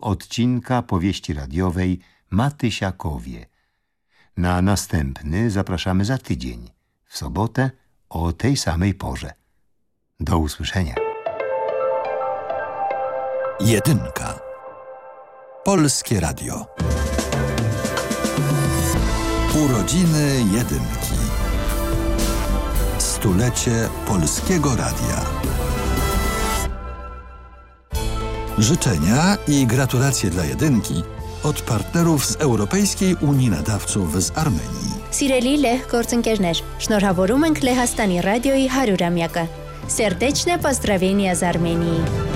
odcinka powieści radiowej Matysiakowie. Na następny zapraszamy za tydzień, w sobotę o tej samej porze. Do usłyszenia. Jedynka. Polskie Radio. Urodziny Jedynki. Stulecie Polskiego Radia. Życzenia i gratulacje dla Jedynki od partnerów z Europejskiej Unii Nadawców z Armenii. Sireli Սիրելի լեհ գործընկերներ, շնորհավորում ենք Լեհաստանի ռադիոյի հարյուրամյակը։ Serdeczne է z Armenii.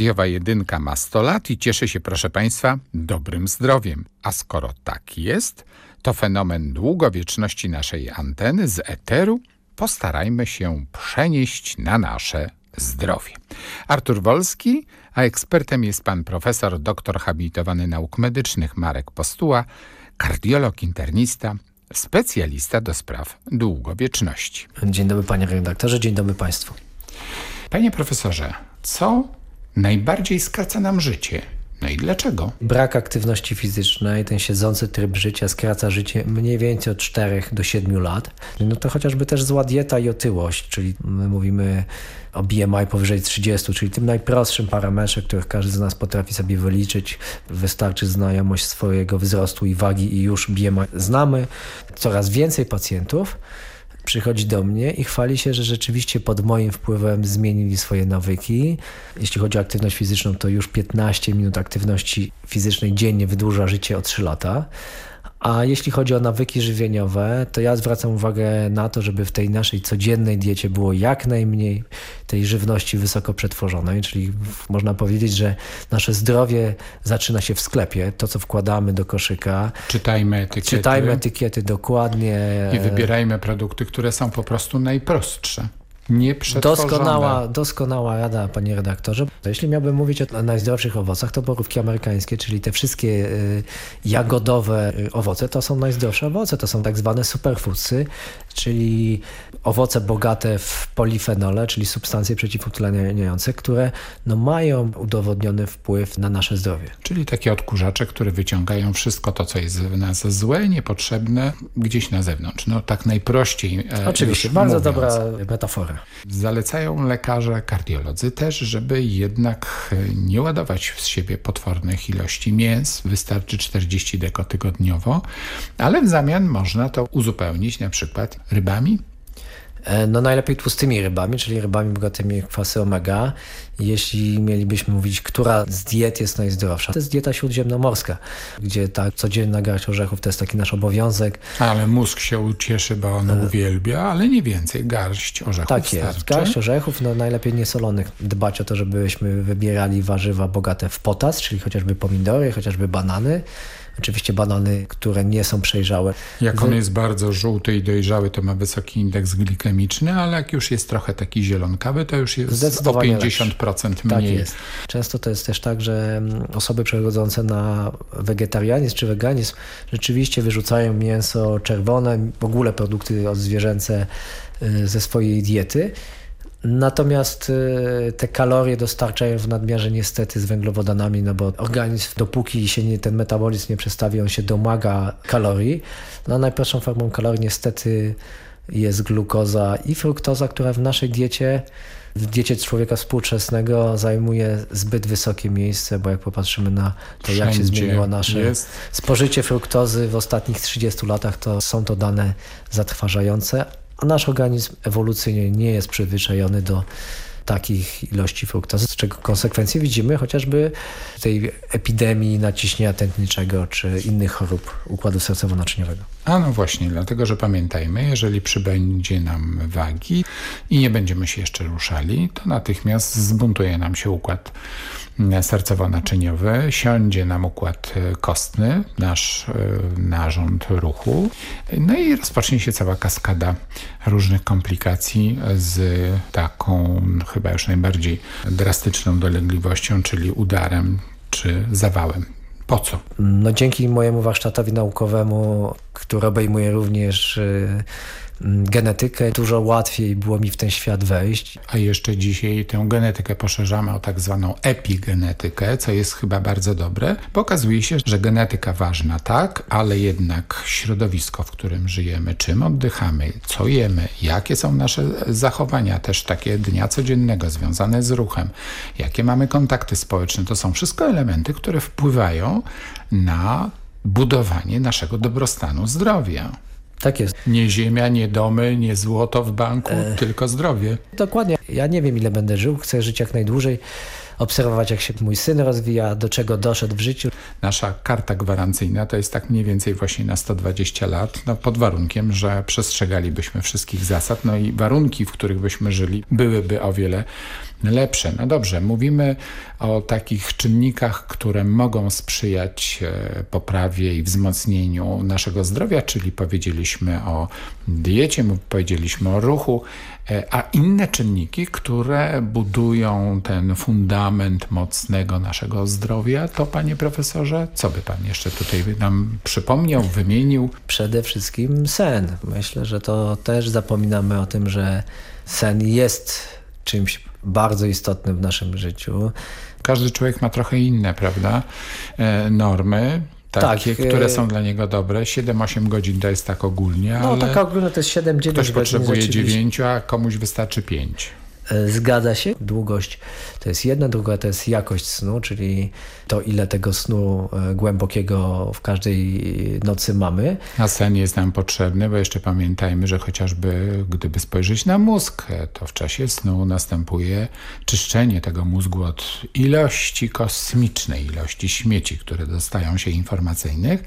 Radiowa jedynka ma 100 lat i cieszy się, proszę Państwa, dobrym zdrowiem. A skoro tak jest, to fenomen długowieczności naszej anteny z eteru postarajmy się przenieść na nasze zdrowie. Artur Wolski, a ekspertem jest pan profesor, doktor habilitowany nauk medycznych Marek Postuła, kardiolog internista, specjalista do spraw długowieczności. Dzień dobry panie redaktorze, dzień dobry państwu. Panie profesorze, co najbardziej skraca nam życie? No i dlaczego? Brak aktywności fizycznej, ten siedzący tryb życia skraca życie mniej więcej od 4 do 7 lat. No to chociażby też zła dieta i otyłość, czyli my mówimy o BMI powyżej 30, czyli tym najprostszym parametrze, których każdy z nas potrafi sobie wyliczyć. Wystarczy znajomość swojego wzrostu i wagi i już BMI znamy. Coraz więcej pacjentów przychodzi do mnie i chwali się, że rzeczywiście pod moim wpływem zmienili swoje nawyki. Jeśli chodzi o aktywność fizyczną, to już 15 minut aktywności fizycznej dziennie wydłuża życie o 3 lata. A jeśli chodzi o nawyki żywieniowe, to ja zwracam uwagę na to, żeby w tej naszej codziennej diecie było jak najmniej tej żywności wysoko przetworzonej, czyli można powiedzieć, że nasze zdrowie zaczyna się w sklepie. To, co wkładamy do koszyka. Czytajmy etykiety. Czytajmy etykiety dokładnie. I wybierajmy produkty, które są po prostu najprostsze. Nie Doskonała, doskonała rada, panie redaktorze. Jeśli miałbym mówić o najzdrowszych owocach, to borówki amerykańskie, czyli te wszystkie y, jagodowe y, owoce, to są najzdrowsze owoce. To są tak zwane superfoodsy, czyli owoce bogate w polifenole, czyli substancje przeciwutleniające, które no, mają udowodniony wpływ na nasze zdrowie. Czyli takie odkurzacze, które wyciągają wszystko to, co jest w nas złe, niepotrzebne, gdzieś na zewnątrz. No tak najprościej e, Oczywiście, bardzo mówiąc. dobra metafora. Zalecają lekarze, kardiolodzy też, żeby jednak nie ładować z siebie potwornych ilości mięs. Wystarczy 40 deko tygodniowo, ale w zamian można to uzupełnić na przykład rybami, no najlepiej tłustymi rybami, czyli rybami bogatymi w kwasy omega. Jeśli mielibyśmy mówić, która z diet jest najzdrowsza, to jest dieta śródziemnomorska, gdzie ta codzienna garść orzechów to jest taki nasz obowiązek. Ale mózg się ucieszy, bo on uwielbia, ale nie więcej, garść orzechów Tak jest, starczy. garść orzechów, no najlepiej niesolonych. Dbać o to, żebyśmy wybierali warzywa bogate w potas, czyli chociażby pomidory, chociażby banany. Oczywiście banany, które nie są przejrzałe. Jak on jest bardzo żółty i dojrzały, to ma wysoki indeks glikemiczny, ale jak już jest trochę taki zielonkawy, to już jest o 50% mniej. Tak jest. Często to jest też tak, że osoby przechodzące na wegetarianizm czy weganizm rzeczywiście wyrzucają mięso czerwone, w ogóle produkty odzwierzęce ze swojej diety. Natomiast te kalorie dostarczają w nadmiarze niestety z węglowodanami, no bo organizm dopóki się nie, ten metabolizm nie przestawi, on się domaga kalorii. No najprostszą formą kalorii niestety jest glukoza i fruktoza, która w naszej diecie, w diecie człowieka współczesnego zajmuje zbyt wysokie miejsce, bo jak popatrzymy na to, Wszędzie jak się zmieniło nasze jest. spożycie fruktozy w ostatnich 30 latach, to są to dane zatrważające, a nasz organizm ewolucyjnie nie jest przyzwyczajony do takich ilości fruktozy, z czego konsekwencje widzimy chociażby tej epidemii naciśnienia tętniczego czy innych chorób układu sercowo-naczyniowego. A no właśnie, dlatego, że pamiętajmy, jeżeli przybędzie nam wagi i nie będziemy się jeszcze ruszali, to natychmiast zbuntuje nam się układ sercowo-naczyniowy, siądzie nam układ kostny, nasz narząd ruchu, no i rozpocznie się cała kaskada różnych komplikacji z taką chyba już najbardziej drastyczną dolegliwością, czyli udarem czy zawałem. Po co? No dzięki mojemu warsztatowi naukowemu, który obejmuje również y, genetykę, dużo łatwiej było mi w ten świat wejść. A jeszcze dzisiaj tę genetykę poszerzamy o tak zwaną epigenetykę, co jest chyba bardzo dobre, bo okazuje się, że genetyka ważna, tak, ale jednak środowisko, w którym żyjemy, czym oddychamy, co jemy, jakie są nasze zachowania też takie dnia codziennego związane z ruchem, jakie mamy kontakty społeczne, to są wszystko elementy, które wpływają na budowanie naszego dobrostanu zdrowia. Tak jest. Nie ziemia, nie domy, nie złoto w banku, E. tylko zdrowie. Dokładnie. Ja nie wiem, ile będę żył. Chcę żyć jak najdłużej, obserwować, jak się mój syn rozwija, do czego doszedł w życiu. Nasza karta gwarancyjna to jest tak mniej więcej właśnie na 120 lat, no pod warunkiem, że przestrzegalibyśmy wszystkich zasad, no i warunki, w których byśmy żyli, byłyby o wiele lepsze. No dobrze, mówimy o takich czynnikach, które mogą sprzyjać e, poprawie i wzmocnieniu naszego zdrowia, czyli powiedzieliśmy o diecie, powiedzieliśmy o ruchu, e, a inne czynniki, które budują ten fundament mocnego naszego zdrowia, to panie profesorze, co by pan jeszcze tutaj nam przypomniał, wymienił? Przede wszystkim sen. Myślę, że to też zapominamy o tym, że sen jest czymś bardzo istotnym w naszym życiu. Każdy człowiek ma trochę inne, prawda, e, normy, takie, Tak, które e, są dla niego dobre. 7-8 godzin to jest tak ogólnie, No ale tak ogólnie to jest 7-9 ktoś godzin. potrzebuje rzeczywiście. 9, a komuś wystarczy 5. E, Zgadza się. Długość to jest jedna, druga to jest jakość snu, czyli to ile tego snu e, głębokiego w każdej nocy mamy. A sen jest nam potrzebny, bo jeszcze pamiętajmy, że chociażby gdyby spojrzeć na mózg, to w czasie snu następuje czyszczenie tego mózgu od ilości kosmicznej, ilości śmieci, które dostają się informacyjnych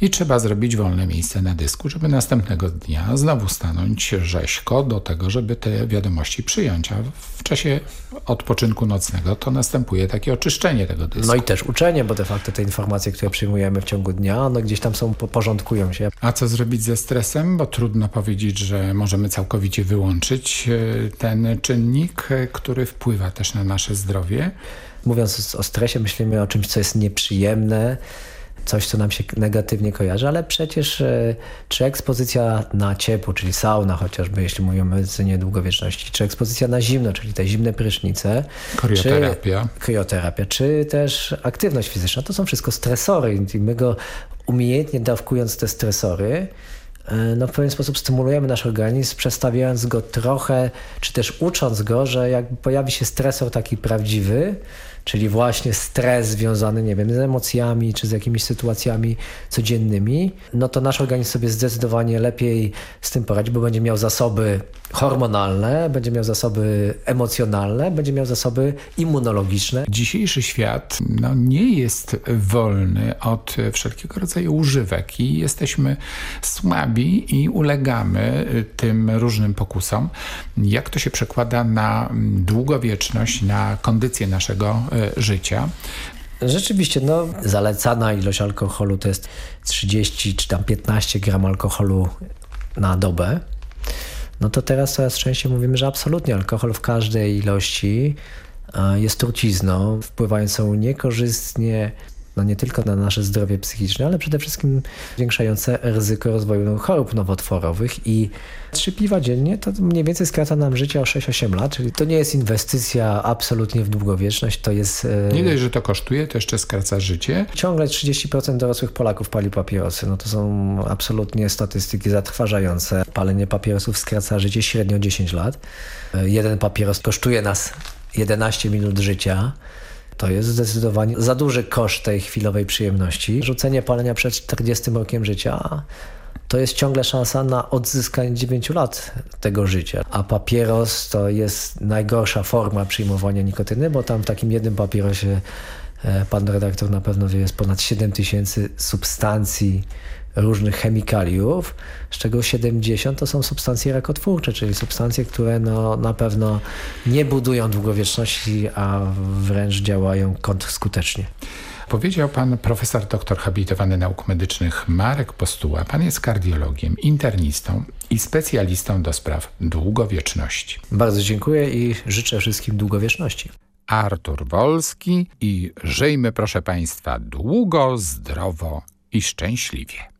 i trzeba zrobić wolne miejsce na dysku, żeby następnego dnia znowu stanąć rzeźko do tego, żeby te wiadomości przyjąć, w czasie odpoczynku nocnego to następuje takie oczyszczenie tego dysku. No i też uczenie, bo de facto te informacje, które przyjmujemy w ciągu dnia, no gdzieś tam są, porządkują się. A co zrobić ze stresem? Bo trudno powiedzieć, że możemy całkowicie wyłączyć e, ten czynnik, e, który wpływa też na nasze zdrowie. Mówiąc o stresie, myślimy o czymś, co jest nieprzyjemne, coś, co nam się negatywnie kojarzy, ale przecież e, czy ekspozycja na ciepło, czyli sauna chociażby, jeśli mówimy o medycynie długowieczności, czy ekspozycja na zimno, czyli te zimne prysznice, Krioterapia. Czy, krioterapia, czy też aktywność fizyczna, to są wszystko stresory i my go umiejętnie dawkując te stresory, e, no w pewien sposób stymulujemy nasz organizm, przestawiając go trochę, czy też ucząc go, że jak pojawi się stresor taki prawdziwy, czyli właśnie stres związany, nie wiem, z emocjami, czy z jakimiś sytuacjami codziennymi, no to nasz organizm sobie zdecydowanie lepiej z tym poradzi, bo będzie miał zasoby hormonalne, będzie miał zasoby emocjonalne, będzie miał zasoby immunologiczne. Dzisiejszy świat no, nie jest wolny od wszelkiego rodzaju używek i jesteśmy słabi i ulegamy tym różnym pokusom. Jak to się przekłada na długowieczność, na kondycję naszego życia? Rzeczywiście, no, zalecana ilość alkoholu to jest 30 czy tam 15 gram alkoholu na dobę. No to teraz coraz częściej mówimy, że absolutnie alkohol w każdej ilości e, jest trucizną, wpływającą niekorzystnie no nie tylko na nasze zdrowie psychiczne, ale przede wszystkim zwiększające ryzyko rozwoju chorób nowotworowych i trzy piwa dziennie to mniej więcej skraca nam życie o 6-8 lat, czyli to nie jest inwestycja absolutnie w długowieczność, to jest... e, Nie dość, że to kosztuje, to jeszcze skraca życie. Ciągle 30% dorosłych Polaków pali papierosy. No to są absolutnie statystyki zatrważające. Palenie papierosów skraca życie średnio 10 lat. E, Jeden papieros kosztuje nas 11 minut życia. To jest zdecydowanie za duży koszt tej chwilowej przyjemności. Rzucenie palenia przed 40 rokiem życia to jest ciągle szansa na odzyskanie 9 lat tego życia. A papieros to jest najgorsza forma przyjmowania nikotyny, bo tam w takim jednym papierosie e, pan redaktor na pewno wie, jest ponad 7 tysięcy substancji różnych chemikaliów, z czego 70 to są substancje rakotwórcze, czyli substancje, które no, na pewno nie budują długowieczności, a wręcz działają kontrskutecznie. Powiedział pan profesor doktor habilitowany nauk medycznych Marek Postuła. Pan jest kardiologiem, internistą i specjalistą do spraw długowieczności. Bardzo dziękuję i życzę wszystkim długowieczności. Artur Wolski i żyjmy proszę państwa długo, zdrowo i szczęśliwie.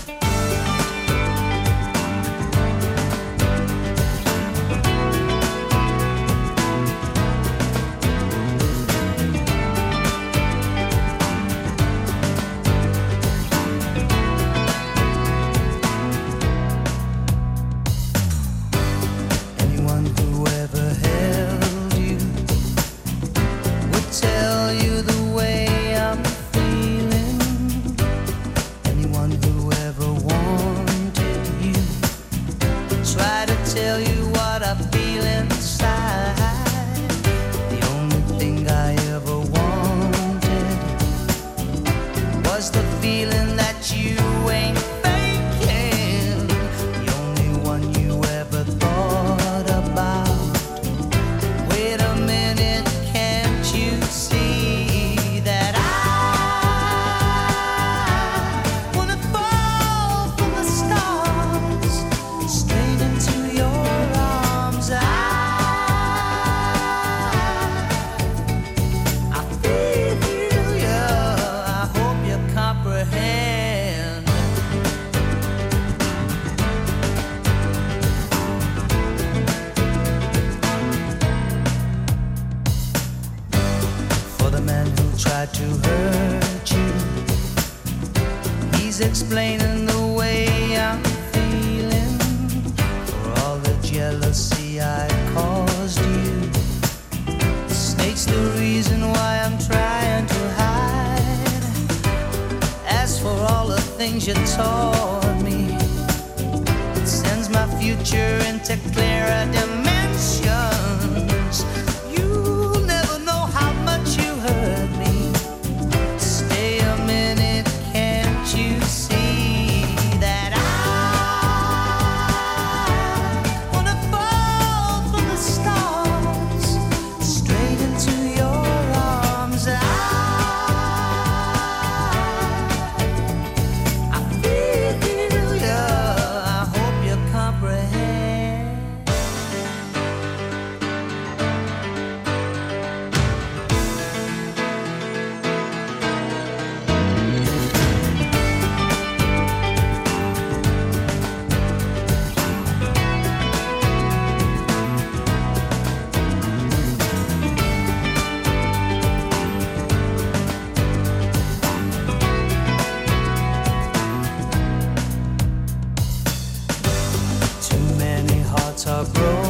I've grown.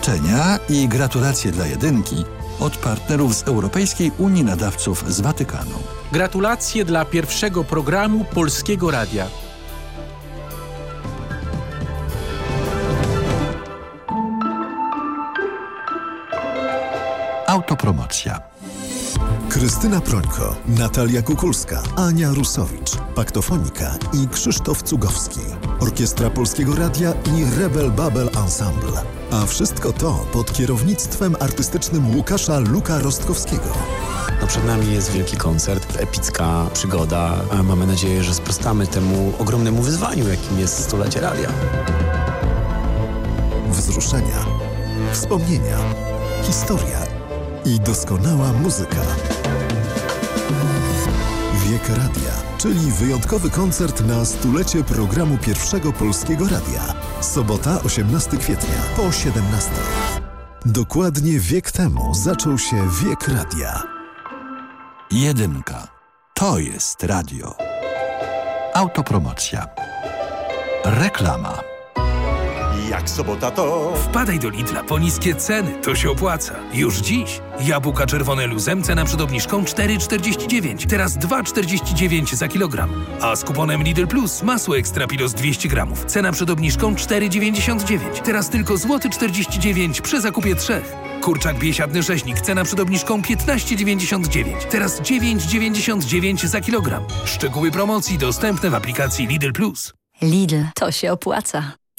życzenia i gratulacje dla jedynki od partnerów z Europejskiej Unii Nadawców z Watykanu. Gratulacje dla pierwszego programu Polskiego Radia. Autopromocja. Krystyna Prońko, Natalia Kukulska, Ania Rusowicz, Paktofonika i Krzysztof Cugowski. Orkiestra Polskiego Radia i Rebel Babel Ensemble. A wszystko to pod kierownictwem artystycznym Łukasza Luka Rostkowskiego. No przed nami jest wielki koncert, epicka przygoda. Mamy nadzieję, że sprostamy temu ogromnemu wyzwaniu, jakim jest stulecie radia. Wzruszenia, wspomnienia, historia i doskonała muzyka. Wiek Radia, czyli wyjątkowy koncert na stulecie programu Pierwszego Polskiego Radia. Sobota, 18 kwietnia, po 17. Dokładnie wiek temu zaczął się Wiek Radia. Jedynka. To jest radio. Autopromocja. Reklama. Jak sobota to... Wpadaj do Lidla po niskie ceny, to się opłaca. Już dziś. Jabłka czerwone luzem, cena przed obniżką 4,49. Teraz 2,49 za kilogram. A z kuponem Lidl Plus masło ekstra pilos 200 gramów. Cena przed obniżką 4,99. Teraz tylko złoty 49 przy zakupie trzech. Kurczak biesiadny rzeźnik, cena przed obniżką 15,99. Teraz 9,99 za kilogram. Szczegóły promocji dostępne w aplikacji Lidl Plus. Lidl, to się opłaca.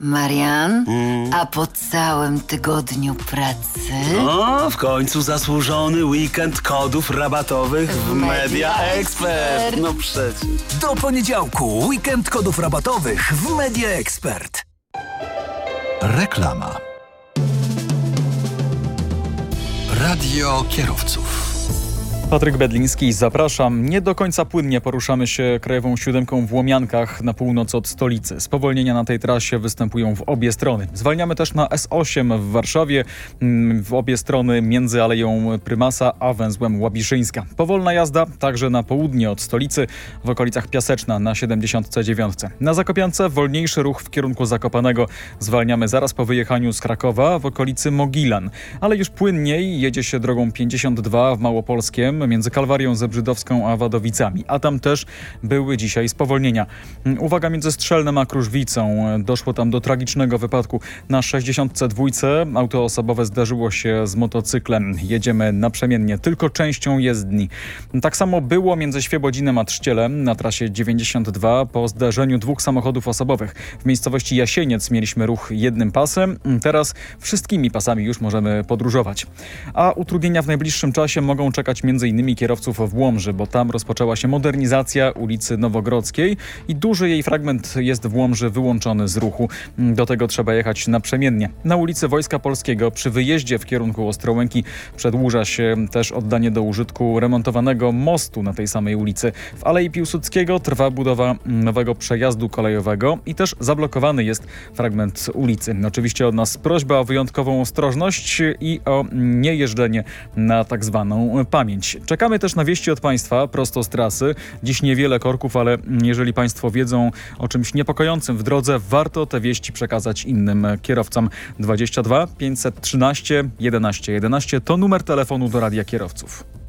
Marian, a po całym tygodniu pracy... O, w końcu zasłużony weekend kodów rabatowych w Media Expert. No przecież. Do poniedziałku weekend kodów rabatowych w Media Expert. Reklama. Radio kierowców. Patryk Bedliński, zapraszam. Nie do końca płynnie poruszamy się krajową siódemką w Łomiankach na północ od stolicy. Spowolnienia na tej trasie występują w obie strony. Zwalniamy też na S8 w Warszawie, mm, w obie strony między Aleją Prymasa a węzłem Łabiszyńska. Powolna jazda także na południe od stolicy, w okolicach Piaseczna na 79. Na Zakopiance wolniejszy ruch w kierunku Zakopanego. Zwalniamy zaraz po wyjechaniu z Krakowa w okolicy Mogilan. Ale już płynniej jedzie się drogą 52 w Małopolskiem między Kalwarią Zebrzydowską a Wadowicami, a tam też były dzisiaj spowolnienia. Uwaga między Strzelnem a Krużwicą. Doszło tam do tragicznego wypadku na 62. Auto osobowe zdarzyło się z motocyklem. Jedziemy naprzemiennie, tylko częścią jezdni. Tak samo było między Świebodzinem a Trzcielem na trasie 92 po zdarzeniu dwóch samochodów osobowych. W miejscowości Jasieniec mieliśmy ruch jednym pasem. Teraz wszystkimi pasami już możemy podróżować. A utrudnienia w najbliższym czasie mogą czekać między m.in. kierowców w Łomży, bo tam rozpoczęła się modernizacja ulicy Nowogrodzkiej i duży jej fragment jest w Łomży wyłączony z ruchu. Do tego trzeba jechać naprzemiennie. Na ulicy Wojska Polskiego przy wyjeździe w kierunku Ostrołęki przedłuża się też oddanie do użytku remontowanego mostu na tej samej ulicy. W Alei Piłsudskiego trwa budowa nowego przejazdu kolejowego i też zablokowany jest fragment ulicy. Oczywiście od nas prośba o wyjątkową ostrożność i o niejeżdżenie na tak zwaną pamięć. Czekamy też na wieści od Państwa prosto z trasy. Dziś niewiele korków, ale jeżeli Państwo wiedzą o czymś niepokojącym w drodze, warto te wieści przekazać innym kierowcom. 22 513 11 11 to numer telefonu do Radia Kierowców.